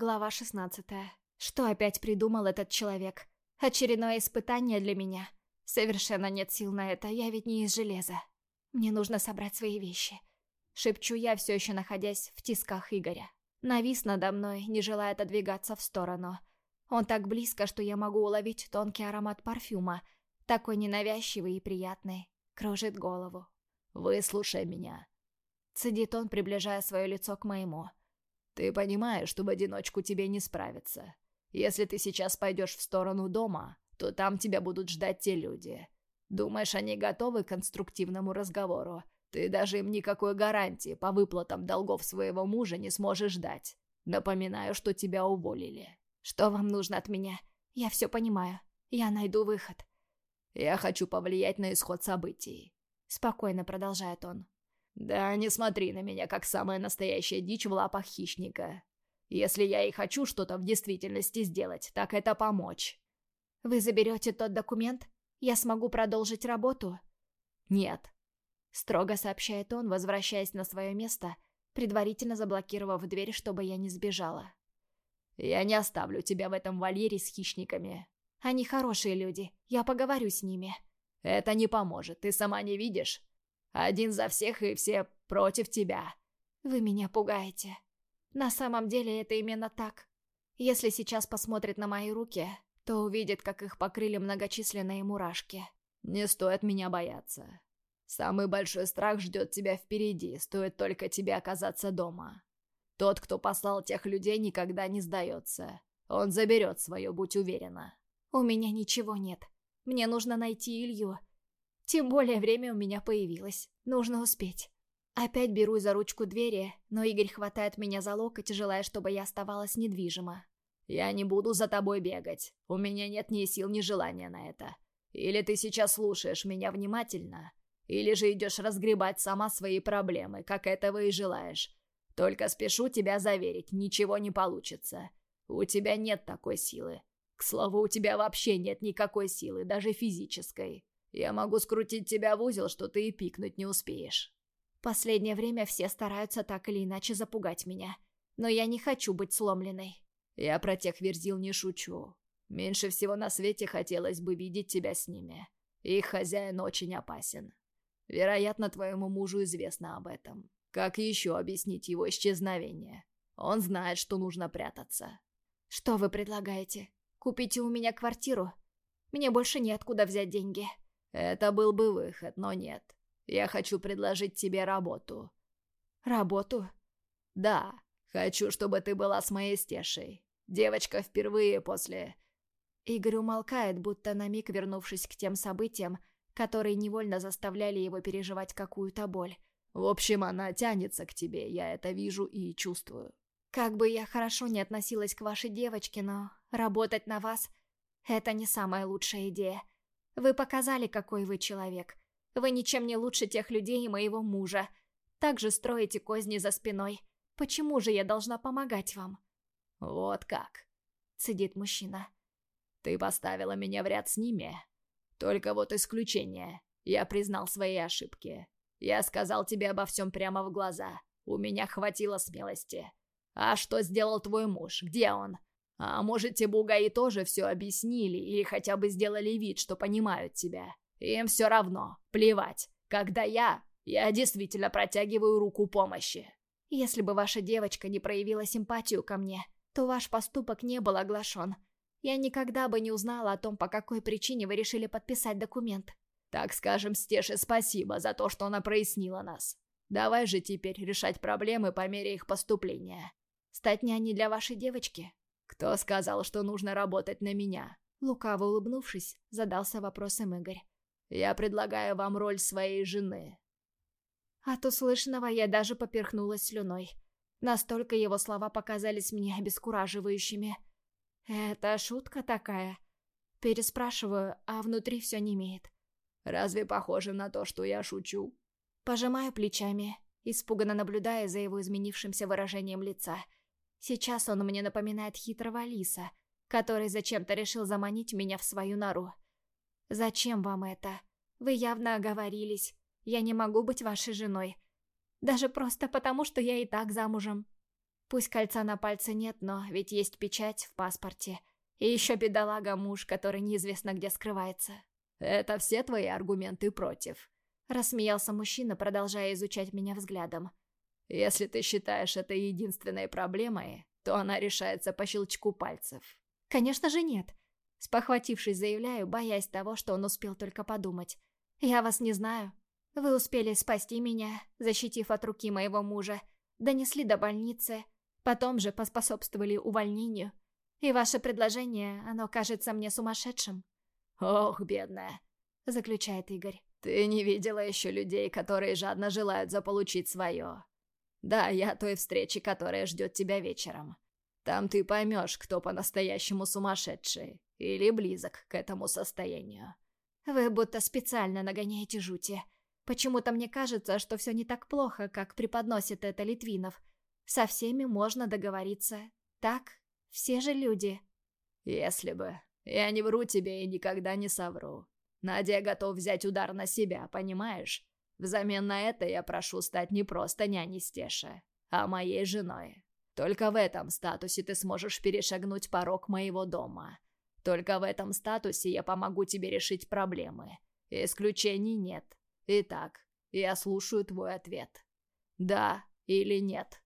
Глава 16. Что опять придумал этот человек? Очередное испытание для меня. Совершенно нет сил на это, я ведь не из железа. Мне нужно собрать свои вещи. Шепчу я, все еще находясь в тисках Игоря. Навис надо мной, не желая отодвигаться в сторону. Он так близко, что я могу уловить тонкий аромат парфюма, такой ненавязчивый и приятный, кружит голову. «Выслушай меня», — цедит он, приближая свое лицо к моему. «Ты понимаешь, что в одиночку тебе не справиться. Если ты сейчас пойдешь в сторону дома, то там тебя будут ждать те люди. Думаешь, они готовы к конструктивному разговору? Ты даже им никакой гарантии по выплатам долгов своего мужа не сможешь дать. Напоминаю, что тебя уволили. Что вам нужно от меня? Я все понимаю. Я найду выход. Я хочу повлиять на исход событий. Спокойно продолжает он. Да не смотри на меня, как самая настоящая дичь в лапах хищника. Если я и хочу что-то в действительности сделать, так это помочь. Вы заберете тот документ? Я смогу продолжить работу? Нет. Строго сообщает он, возвращаясь на свое место, предварительно заблокировав дверь, чтобы я не сбежала. Я не оставлю тебя в этом вольере с хищниками. Они хорошие люди, я поговорю с ними. Это не поможет, ты сама не видишь? Один за всех и все против тебя. Вы меня пугаете. На самом деле это именно так. Если сейчас посмотрит на мои руки, то увидит, как их покрыли многочисленные мурашки. Не стоит меня бояться. Самый большой страх ждет тебя впереди, стоит только тебе оказаться дома. Тот, кто послал тех людей, никогда не сдается. Он заберет свое, будь уверена. У меня ничего нет. Мне нужно найти Илью. Тем более время у меня появилось. Нужно успеть. Опять беру за ручку двери, но Игорь хватает меня за локоть, желая, чтобы я оставалась недвижима. «Я не буду за тобой бегать. У меня нет ни сил, ни желания на это. Или ты сейчас слушаешь меня внимательно, или же идешь разгребать сама свои проблемы, как этого и желаешь. Только спешу тебя заверить, ничего не получится. У тебя нет такой силы. К слову, у тебя вообще нет никакой силы, даже физической. Я могу скрутить тебя в узел, что ты и пикнуть не успеешь». Последнее время все стараются так или иначе запугать меня. Но я не хочу быть сломленной. Я про тех верзил не шучу. Меньше всего на свете хотелось бы видеть тебя с ними. Их хозяин очень опасен. Вероятно, твоему мужу известно об этом. Как еще объяснить его исчезновение? Он знает, что нужно прятаться. Что вы предлагаете? Купите у меня квартиру? Мне больше неоткуда взять деньги. Это был бы выход, но нет. Я хочу предложить тебе работу. Работу? Да, хочу, чтобы ты была с моей стешей. Девочка впервые после...» Игорь умолкает, будто на миг вернувшись к тем событиям, которые невольно заставляли его переживать какую-то боль. «В общем, она тянется к тебе, я это вижу и чувствую». «Как бы я хорошо не относилась к вашей девочке, но работать на вас — это не самая лучшая идея. Вы показали, какой вы человек. Вы ничем не лучше тех людей и моего мужа. Также строите козни за спиной. Почему же я должна помогать вам?» «Вот как», — цедит мужчина. «Ты поставила меня в ряд с ними. Только вот исключение. Я признал свои ошибки. Я сказал тебе обо всем прямо в глаза. У меня хватило смелости. А что сделал твой муж? Где он? А может, те бугаи тоже все объяснили или хотя бы сделали вид, что понимают тебя? Им все равно. Плевать. Когда я... Я действительно протягиваю руку помощи. Если бы ваша девочка не проявила симпатию ко мне, то ваш поступок не был оглашен. Я никогда бы не узнала о том, по какой причине вы решили подписать документ. Так скажем Стеше спасибо за то, что она прояснила нас. Давай же теперь решать проблемы по мере их поступления. Стать няней для вашей девочки? Кто сказал, что нужно работать на меня? Лукаво улыбнувшись, задался вопросом Игорь. Я предлагаю вам роль своей жены. От услышанного я даже поперхнулась слюной. Настолько его слова показались мне обескураживающими. «Это шутка такая?» Переспрашиваю, а внутри все не имеет. «Разве похоже на то, что я шучу?» Пожимаю плечами, испуганно наблюдая за его изменившимся выражением лица. Сейчас он мне напоминает хитрого лиса, который зачем-то решил заманить меня в свою нору. «Зачем вам это? Вы явно оговорились. Я не могу быть вашей женой. Даже просто потому, что я и так замужем. Пусть кольца на пальце нет, но ведь есть печать в паспорте. И еще бедолага муж, который неизвестно где скрывается. Это все твои аргументы против. Рассмеялся мужчина, продолжая изучать меня взглядом. Если ты считаешь это единственной проблемой, то она решается по щелчку пальцев. Конечно же нет. Спохватившись, заявляю, боясь того, что он успел только подумать. Я вас не знаю. Вы успели спасти меня, защитив от руки моего мужа, донесли до больницы, потом же поспособствовали увольнению. И ваше предложение, оно кажется мне сумасшедшим. «Ох, бедная», — заключает Игорь. «Ты не видела еще людей, которые жадно желают заполучить свое. Да, я той встречи, которая ждет тебя вечером. Там ты поймешь, кто по-настоящему сумасшедший или близок к этому состоянию». «Вы будто специально нагоняете жути. Почему-то мне кажется, что все не так плохо, как преподносит это Литвинов. Со всеми можно договориться. Так, все же люди». «Если бы. Я не вру тебе и никогда не совру. Надя готов взять удар на себя, понимаешь? Взамен на это я прошу стать не просто няней Стеши, а моей женой. Только в этом статусе ты сможешь перешагнуть порог моего дома. Только в этом статусе я помогу тебе решить проблемы. Исключений нет. Итак, я слушаю твой ответ. Да или нет?»